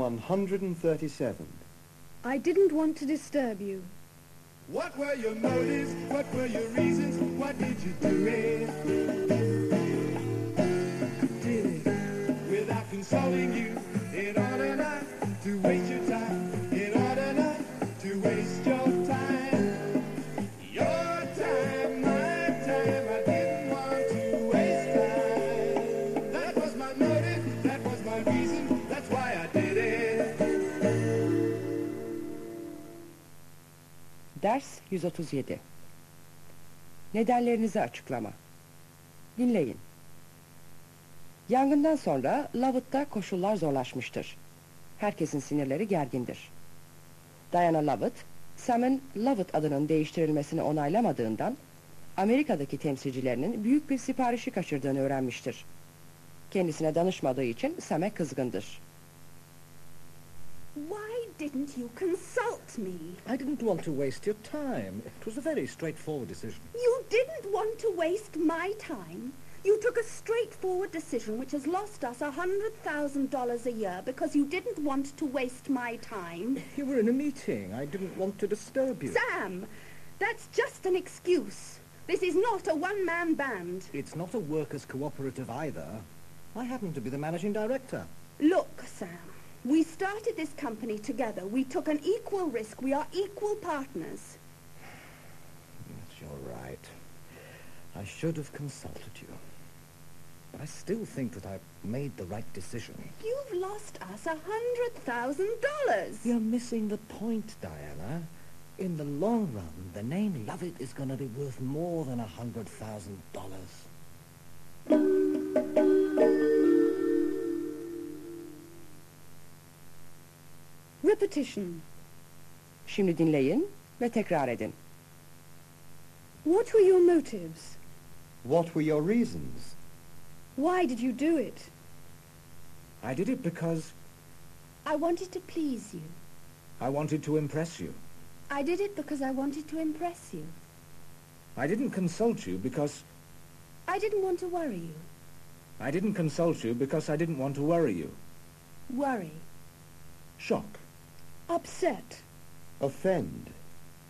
137. I didn't want to disturb you. What were your motives? What were your reasons? What did you do it? Did it without consulting you in order not to waste 137 Nedenlerinizi açıklama Dinleyin. Yangından sonra Lovett'ta koşullar zorlaşmıştır. Herkesin sinirleri gergindir. Diana Lovett, Sam'ın Lovett adının değiştirilmesini onaylamadığından Amerika'daki temsilcilerinin büyük bir siparişi kaçırdığını öğrenmiştir. Kendisine danışmadığı için Sam'e kızgındır. Why didn't you consult me? I didn't want to waste your time. It was a very straightforward decision. You didn't want to waste my time. You took a straightforward decision which has lost us a hundred thousand dollars a year because you didn't want to waste my time. You were in a meeting. I didn't want to disturb you. Sam, that's just an excuse. This is not a one-man band. It's not a workers' cooperative either. I happen to be the managing director. Look, Sam, we started this company together. We took an equal risk. We are equal partners. Yes, you're right. I should have consulted you. But I still think that I made the right decision. You've lost us a hundred thousand dollars. You're missing the point, Diana. In the long run, the name Lovett is going to be worth more than a hundred thousand dollars. Repetition. Şimdi dinleyin ve tekrar edin. What were your motives? What were your reasons? Why did you do it? I did it because I wanted to please you. I wanted to impress you. I did it because I wanted to impress you. I didn't consult you because I didn't want to worry you. I didn't consult you because I didn't want to worry you. Worry. Shock, Upset. Offend.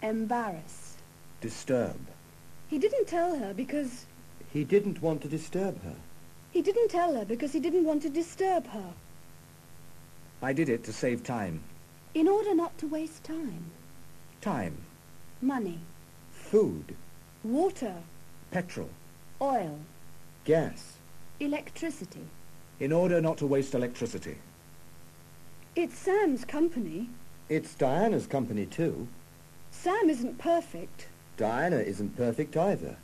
Embarrass. disturb. He didn't tell her because... He didn't want to disturb her. He didn't tell her because he didn't want to disturb her. I did it to save time. In order not to waste time. Time, Money. Food. Water. petrol. Oil. Gas. Electricity. In order not to waste electricity. It's Sam's company. It's Diana's company too. Sam isn't perfect. Diana isn't perfect either.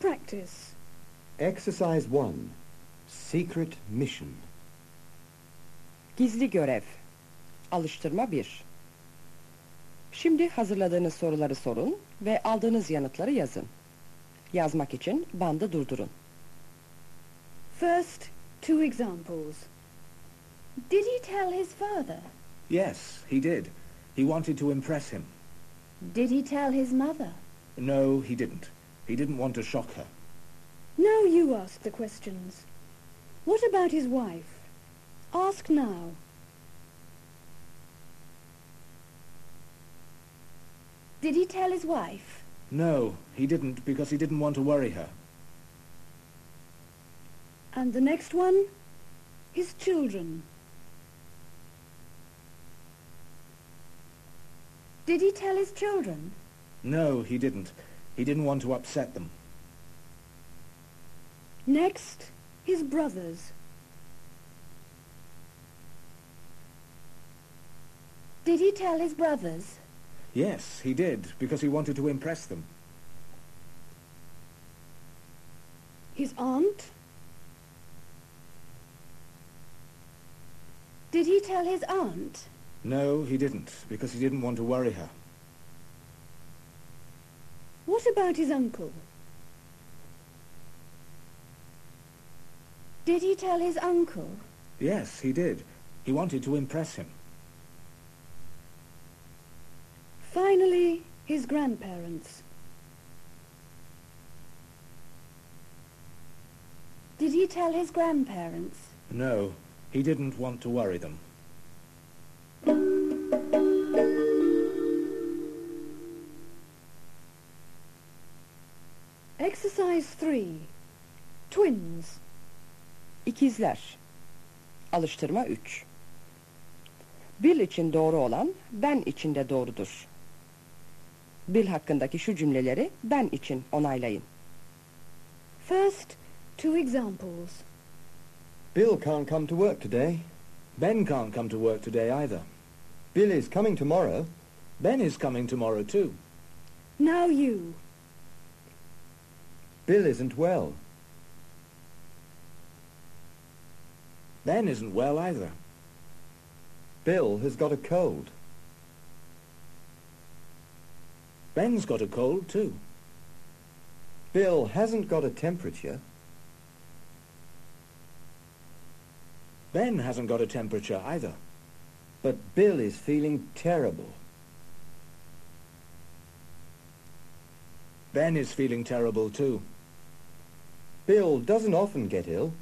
Practice. Exercise 1. Secret mission. Gizli görev. Alıştırma 1. Şimdi hazırladığınız soruları sorun ve aldığınız yanıtları yazın. Yazmak için bandı durdurun. First, two examples. Did he tell his father? Yes, he did. He wanted to impress him. Did he tell his mother? No, he didn't. He didn't want to shock her. Now you ask the questions. What about his wife? Ask now. Did he tell his wife? No, he didn't because he didn't want to worry her. And the next one? His children. Did he tell his children? No, he didn't. He didn't want to upset them. Next, his brothers. Did he tell his brothers? Yes, he did because he wanted to impress them. His aunt. Did he tell his aunt? No, he didn't because he didn't want to worry her. What about his uncle? Did he tell his uncle? Yes, he did. He wanted to impress him. Finally, his grandparents. Did he tell his grandparents? No, he didn't want to worry them. Exercise 3. Twins. İkizler. Alıştırma 3. Bill için doğru olan ben için de doğrudur. Bill hakkındaki şu cümleleri ben için onaylayın. First, two examples. Bill can't come to work today. Ben can't come to work today either. Bill is coming tomorrow. Ben is coming tomorrow too. Now you. Bill isn't well. Ben isn't well either. Bill has got a cold. Ben's got a cold too. Bill hasn't got a temperature. Ben hasn't got a temperature either. But Bill is feeling terrible. Ben is feeling terrible too. Bill doesn't often get ill.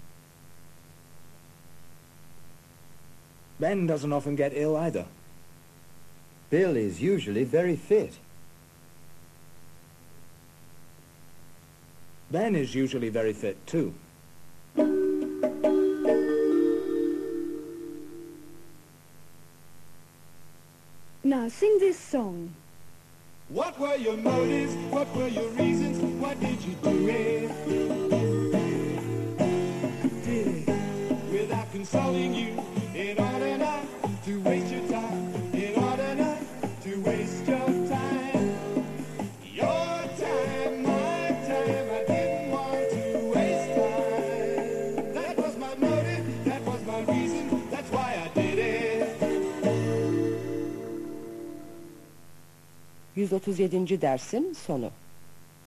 Ben doesn't often get ill either. Bill is usually very fit. Ben is usually very fit too. Now sing this song. What were your motives? What were your reasons? What did you do it? Did it without consulting 137. dersin sonu.